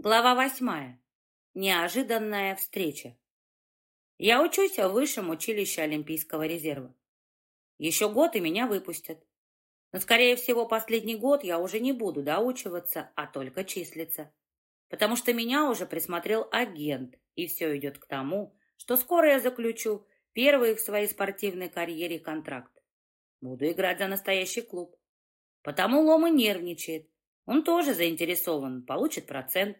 Глава восьмая. Неожиданная встреча. Я учусь в высшем училище Олимпийского резерва. Еще год и меня выпустят. Но, скорее всего, последний год я уже не буду доучиваться, а только числиться. Потому что меня уже присмотрел агент, и все идет к тому, что скоро я заключу первый в своей спортивной карьере контракт. Буду играть за настоящий клуб. Потому Лома нервничает. Он тоже заинтересован, получит процент,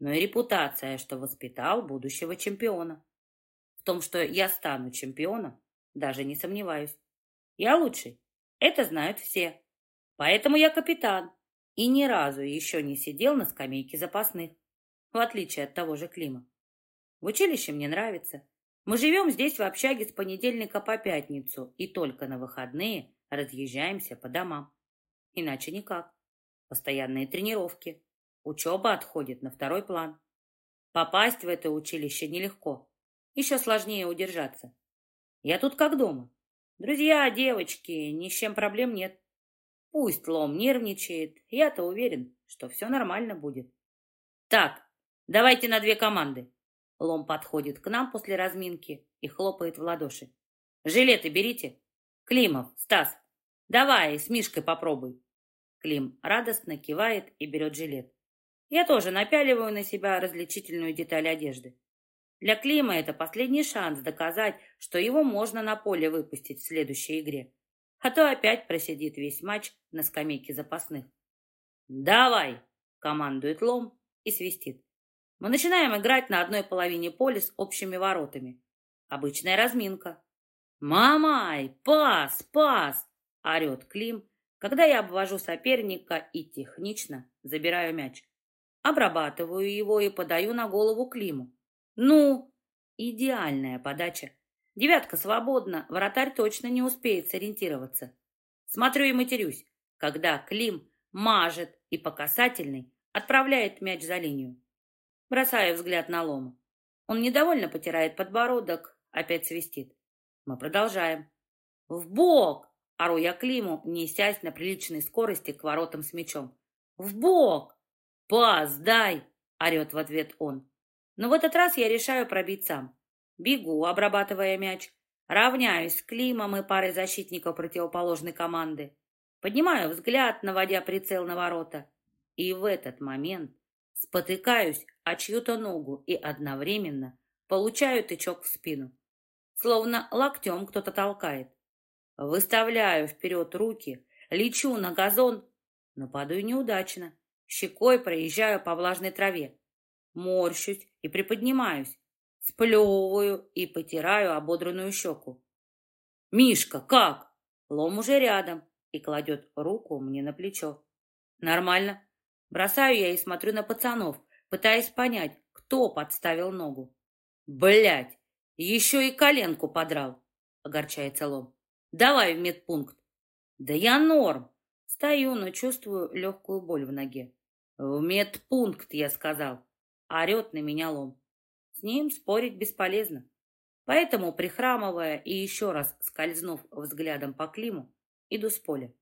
но и репутация, что воспитал будущего чемпиона. В том, что я стану чемпионом, даже не сомневаюсь. Я лучший. Это знают все. Поэтому я капитан. И ни разу еще не сидел на скамейке запасных. В отличие от того же Клима. В училище мне нравится. Мы живем здесь в общаге с понедельника по пятницу и только на выходные разъезжаемся по домам. Иначе никак. Постоянные тренировки. Учеба отходит на второй план. Попасть в это училище нелегко. Еще сложнее удержаться. Я тут как дома. Друзья, девочки, ни с чем проблем нет. Пусть Лом нервничает, я-то уверен, что все нормально будет. Так, давайте на две команды. Лом подходит к нам после разминки и хлопает в ладоши. Жилеты берите. Климов, Стас, давай с Мишкой попробуй. Клим радостно кивает и берет жилет. Я тоже напяливаю на себя различительную деталь одежды. Для Клима это последний шанс доказать, что его можно на поле выпустить в следующей игре. А то опять просидит весь матч на скамейке запасных. «Давай!» — командует Лом и свистит. Мы начинаем играть на одной половине поля с общими воротами. Обычная разминка. «Мамай! Пас! Пас!» — орет Клим, когда я обвожу соперника и технично забираю мяч. Обрабатываю его и подаю на голову Климу. Ну, идеальная подача. Девятка свободна, вратарь точно не успеет сориентироваться. Смотрю и матерюсь, когда Клим мажет и по касательной отправляет мяч за линию. Бросаю взгляд на Лома. Он недовольно потирает подбородок, опять свистит. Мы продолжаем. «В бок!» — ору я Климу, несясь на приличной скорости к воротам с мячом. «В бок!» «Пас, дай!» — орет в ответ он. Но в этот раз я решаю пробить сам. Бегу, обрабатывая мяч. Равняюсь с Климом и парой защитников противоположной команды. Поднимаю взгляд, наводя прицел на ворота. И в этот момент спотыкаюсь о чью-то ногу и одновременно получаю тычок в спину. Словно локтем кто-то толкает. Выставляю вперед руки, лечу на газон, но падаю неудачно. Щекой проезжаю по влажной траве. Морщусь и приподнимаюсь. Сплевываю и потираю ободранную щеку. «Мишка, как?» Лом уже рядом и кладет руку мне на плечо. «Нормально». Бросаю я и смотрю на пацанов, пытаясь понять, кто подставил ногу. Блять, еще и коленку подрал!» — огорчается Лом. «Давай в медпункт». «Да я норм!» Стою, но чувствую легкую боль в ноге. «В медпункт, я сказал!» Орет на меня лом. С ним спорить бесполезно. Поэтому, прихрамывая и еще раз скользнув взглядом по Климу, иду с поля.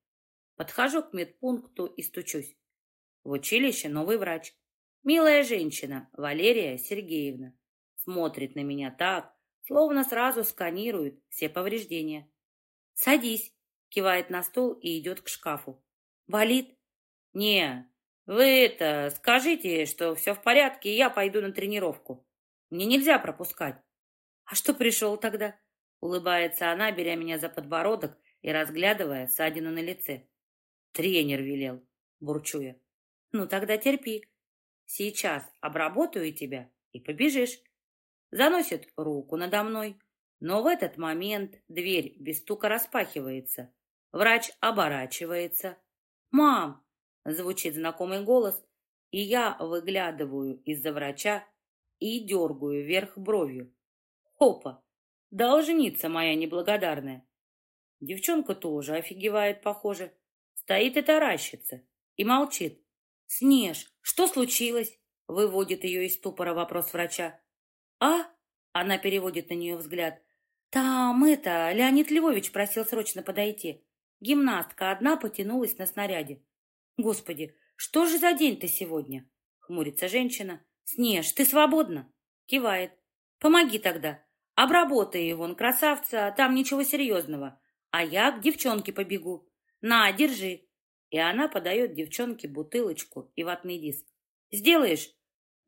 Подхожу к медпункту и стучусь. В училище новый врач. Милая женщина, Валерия Сергеевна. Смотрит на меня так, словно сразу сканирует все повреждения. «Садись», — кивает на стул и идет к шкафу. «Болит?» «Не, вы это, скажите, что все в порядке, и я пойду на тренировку. Мне нельзя пропускать. А что пришел тогда? Улыбается она, беря меня за подбородок и разглядывая ссадину на лице. Тренер велел, бурчу я. Ну тогда терпи. Сейчас обработаю тебя и побежишь. Заносит руку надо мной, но в этот момент дверь без стука распахивается. Врач оборачивается. «Мам, Звучит знакомый голос, и я выглядываю из-за врача и дергаю вверх бровью. Хопа! Должница моя неблагодарная. Девчонка тоже офигевает, похоже. Стоит и таращится. И молчит. «Снеж, что случилось?» Выводит ее из ступора вопрос врача. «А?» Она переводит на нее взгляд. «Там это, Леонид Львович просил срочно подойти. Гимнастка одна потянулась на снаряде. Господи, что же за день-то сегодня? Хмурится женщина. Снеж, ты свободна? Кивает. Помоги тогда. Обработай его, он красавца, там ничего серьезного. А я к девчонке побегу. На, держи. И она подает девчонке бутылочку и ватный диск. Сделаешь?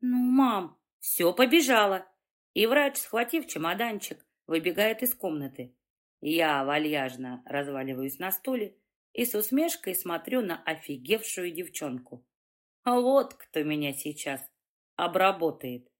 Ну, мам, все, побежала. И врач, схватив чемоданчик, выбегает из комнаты. Я вальяжно разваливаюсь на стуле и с усмешкой смотрю на офигевшую девчонку. Вот кто меня сейчас обработает.